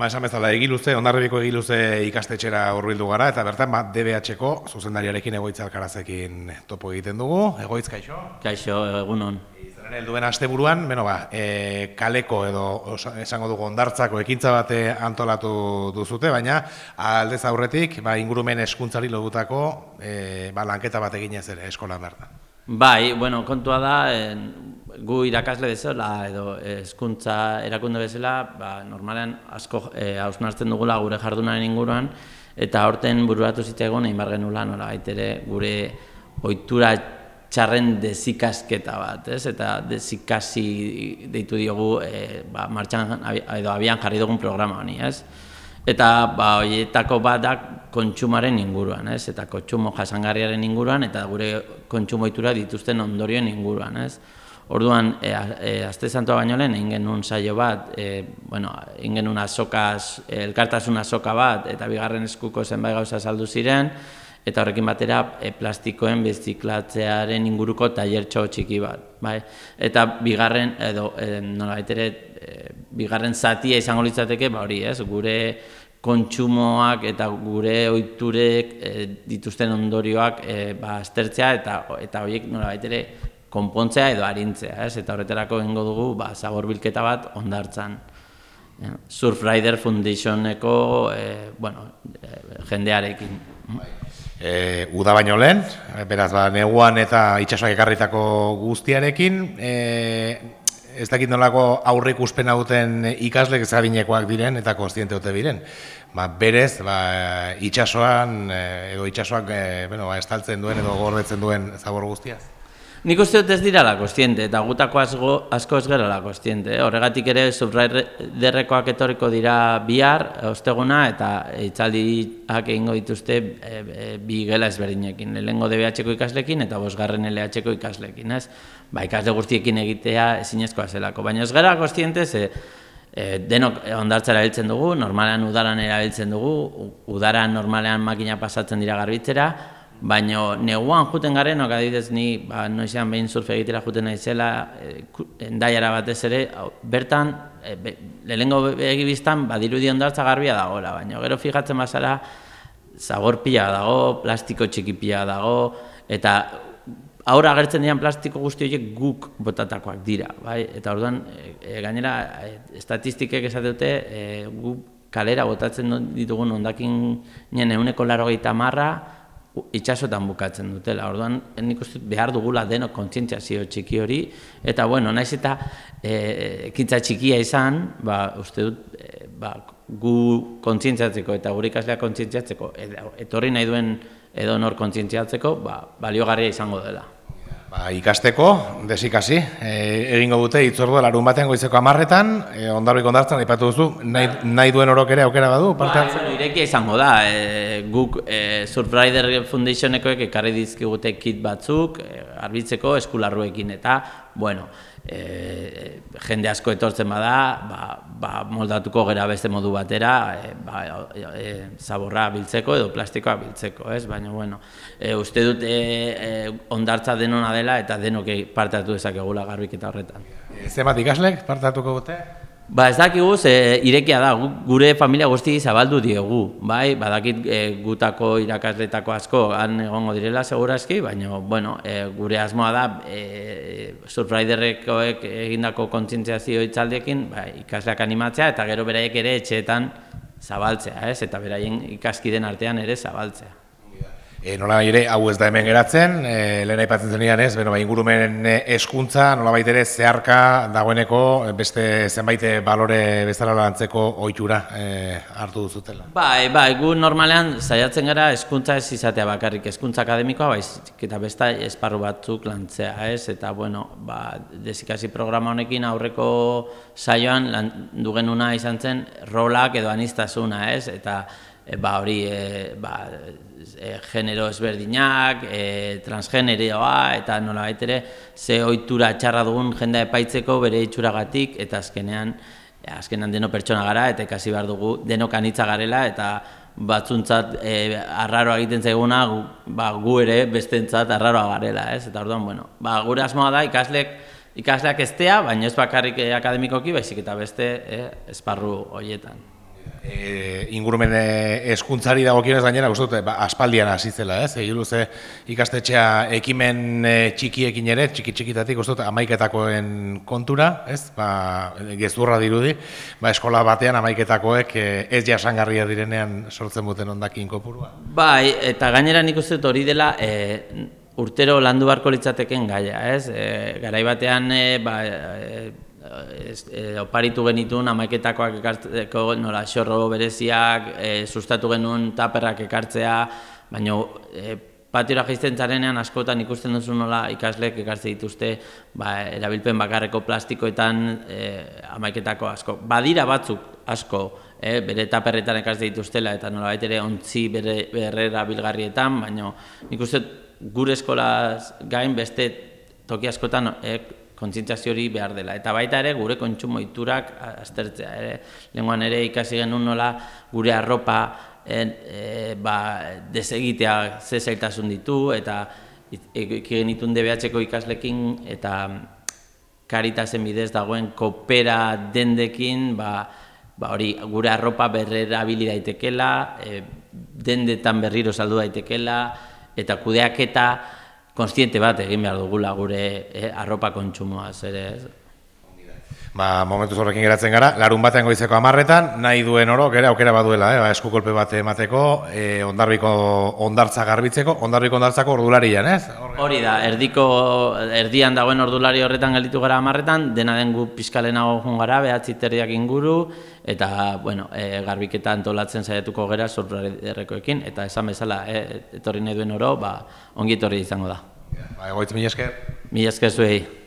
Ba, esan bezala egiluze, ondarribiko egiluze ikastetxera hurbildu gara, eta bertan, ba, DBH-ko zuzendariarekin egoitza alkarazekin topo egiten dugu. Egoitz, kaixo? Kaixo, egunon. Zeren helduen asteburuan, beno ba, e, kaleko edo esango dugu ondartzako ekintza bate antolatu duzute, baina aldez aurretik, ba, ingurumen eskuntzari lodutako e, ba, lanketa bat eginez ere eskolan bertan. Bai, bueno, kontua da, en, gu irakasle bezala edo hezkuntza erakunde bezala, ba, normalean asko e, hausnartzen dugula gure jardunaren inguruan, eta horten bururatu zitzaegon egin behar genula nola ere gure ohitura txarren dezikasketa bat, ez? Eta dezikasi deitu diogu e, ba, martxan edo abian jarri dugun programa honi, ez? Eta ba horietako bat da kontsumaren inguruan, ez? Eta kontsumo jasangarriaren inguruan eta gure kontsumo ohitura dituzten ondorioen inguruan, ez? Orduan, e, a- e, Aste Santua baino lehen egin genuen saio bat, e, bueno, egin genuen azokaz, e, elkartasun azoka bat, eta bigarren eskuko zenbait gauza saldu ziren, eta horrekin batera e, plastikoen beziklatzearen inguruko tailertxo txiki bat, bai? Eta bigarren edo e, nolabait ere e, bigarren zatia izango litzateke, ba hori, ez? Gure kontsumoak eta gure ohiturek e, dituzten ondorioak e, ba aztertzea eta eta horiek nolabait ere konpontzea edo arintzea, ez? Eta horretarako egingo dugu ba zaborbilketa bat ondartzan. Ja, Surfrider Foundationeko e, bueno, e, jendearekin. E, uda baino lehen, beraz, ba, neguan eta itsasoak ekarritako guztiarekin, e, ez dakit nolako aurre ikuspena duten ikaslek ezabinekoak diren eta konstiente dute diren. Ba, berez, ba, itsasoan e, edo itsasoak e, bueno, ba, estaltzen duen edo gordetzen duen zabor guztiaz. Nik uste dut ez dirala kostiente, eta gutako asko, asko ez gerala kostiente. Horregatik ere subraiderrekoak etorriko dira bihar, osteguna, eta itzaldiak egingo dituzte e, e, bi gela ezberdinekin. Lehengo DBH-ko ikaslekin eta bosgarren LH-ko ikaslekin, ez? Ba, ikasle guztiekin egitea ezinezkoa zelako. Baina ez gara kostiente, ze e, denok ondartza erabiltzen dugu, normalean udaran erabiltzen dugu, udaran normalean makina pasatzen dira garbitzera, Baina neguan juten garenok adibidez ni ba, noizean behin surf egitera juten naizela e, ku- endaiara batez ere bertan e, be, lehenengo begi biztan badirudi ondartza garbia dagoela, baina gero fijatzen bazara zabor pila dago, plastiko txiki pila dago eta aurra agertzen diren plastiko guzti horiek guk botatakoak dira, bai? Eta orduan e, gainera e, estatistikek esate dute e, gu kalera botatzen ditugun hondakin nien euneko larogeita marra itxasotan bukatzen dutela. Orduan, nik uste behar dugula denok kontzientziazio txiki hori, eta bueno, naiz eta e, ekintza txikia izan, ba, uste dut, e, ba, gu kontzientziatzeko eta gure ikasleak kontzientziatzeko, etorri nahi duen edo nor kontzientziatzeko, ba, baliogarria izango dela. Ba, ikasteko, desikasi, e, egingo dute itzordua larun batean goizeko amarretan, e, ondarrik ondartzen, aipatu duzu, nahi, nahi duen orok ere aukera badu, parte Ba, bueno, irekia izango da, e, guk e, Surfrider Foundationekoek ekarri dizkigute kit batzuk, e, arbitzeko eskularruekin eta, bueno, e, jende asko etortzen bada, ba, ba, moldatuko gera beste modu batera, e, ba, e, zaborra biltzeko edo plastikoa biltzeko, ez? Baina, bueno, e, uste dut e, e, ondartza denona dela eta denok parte hartu dezakegula garbiketa horretan. E, zenbat ikaslek parte hartuko dute? Ba, ez dakigu, ze irekia da, gu- gure familia guzti zabaldu diegu, bai, badakit e, gutako irakasletako asko han egongo direla segurazki, baina, bueno, e, gure asmoa da, e, surfriderrekoek egindako kontzientziazio itzaldiekin, ba, ikasleak animatzea, eta gero beraiek ere etxeetan zabaltzea, ez, eta beraien ikaskiden artean ere zabaltzea. E, nola ere, hau ez da hemen geratzen, e, lehen aipatzen zenian ez, beno, ba, ingurumen eskuntza, nola ere zeharka dagoeneko beste zenbait balore bezala lantzeko ohitura e, hartu duzutela. Bai, bai, gu normalean saiatzen gara hezkuntza ez izatea bakarrik, hezkuntza akademikoa baizik eta beste esparru batzuk lantzea, ez? Eta bueno, ba, desikasi programa honekin aurreko saioan lan dugenuna izan zen rolak edo anistasuna, ez? Eta ba hori e, ba, e, genero ezberdinak, e, transgeneroa eta nolabait ere ze ohitura txarra dugun jendea epaitzeko bere itxuragatik eta azkenean azkenan deno pertsona gara eta ikasi behar dugu denok anitza garela eta batzuntzat e, arraroa egiten zaiguna gu, ba, gu ere bestentzat arraroa garela, ez? Eta orduan, bueno, ba, gure asmoa da ikaslek ikasleak estea, baina ez bakarrik eh, akademikoki, baizik eta beste eh, esparru horietan. E, ingurumen eskuntzari dagokionez gainera, dut, ba, aspaldian hasi zela, ez? Luze ikastetxea ekimen e, txikiekin ere, txiki txikitatik, uste dut, amaiketakoen kontura, ez? Ba, gezurra dirudi, ba, eskola batean amaiketakoek e, ez jasangarria direnean sortzen duten ondakin kopurua. Bai, eta gainera nik uste dut hori dela e, urtero landu beharko litzateken gaia, ez? E, garai batean, e, ba, e, ez, e, oparitu genitun amaiketakoak ekartzeko nola xorro bereziak, e, sustatu genuen taperrak ekartzea, baina e, patiora jaizten zarenean askotan ikusten duzu nola ikasleek ekartze dituzte ba, erabilpen bakarreko plastikoetan e, amaiketako asko. Badira batzuk asko, e, bere taperretan ekartze dituztela eta nola ere ontzi bere berrera bilgarrietan, baina nik uste gure eskolaz gain beste toki askotan e, kontzientziazio hori behar dela. Eta baita ere gure kontsumo iturak aztertzea. Ere, lenguan ere ikasi genuen nola gure arropa e, e, ba, desegitea ze zailtasun ditu eta iki genitun DBH-ko ikaslekin eta karitasen bidez dagoen kopera dendekin ba, ba hori gure arropa berrera bili daitekela, e, dendetan berriro saldu daitekela eta kudeaketa konstiente bat egin behar dugula gure eh, arropa kontsumoa ere. Ez? Ba, momentu horrekin geratzen gara, larun batean goizeko amarretan, nahi duen oro, gera aukera baduela, eh? ba, eskukolpe bat emateko, eh, ondarbiko ondartza garbitzeko, ondarbiko ondartzako ordularian, ez? Hori da, erdiko, erdian dagoen ordulari horretan gelditu gara amarretan, dena den gu piskalenago joan gara, behatzi terdiak inguru, eta, bueno, e, garbiketa antolatzen saiatuko gera sorprarrekoekin, eta esan bezala, e, etorri nahi duen oro, ba, ongi etorri izango da. Ba, egoitz, mi esker. Mi esker zuei.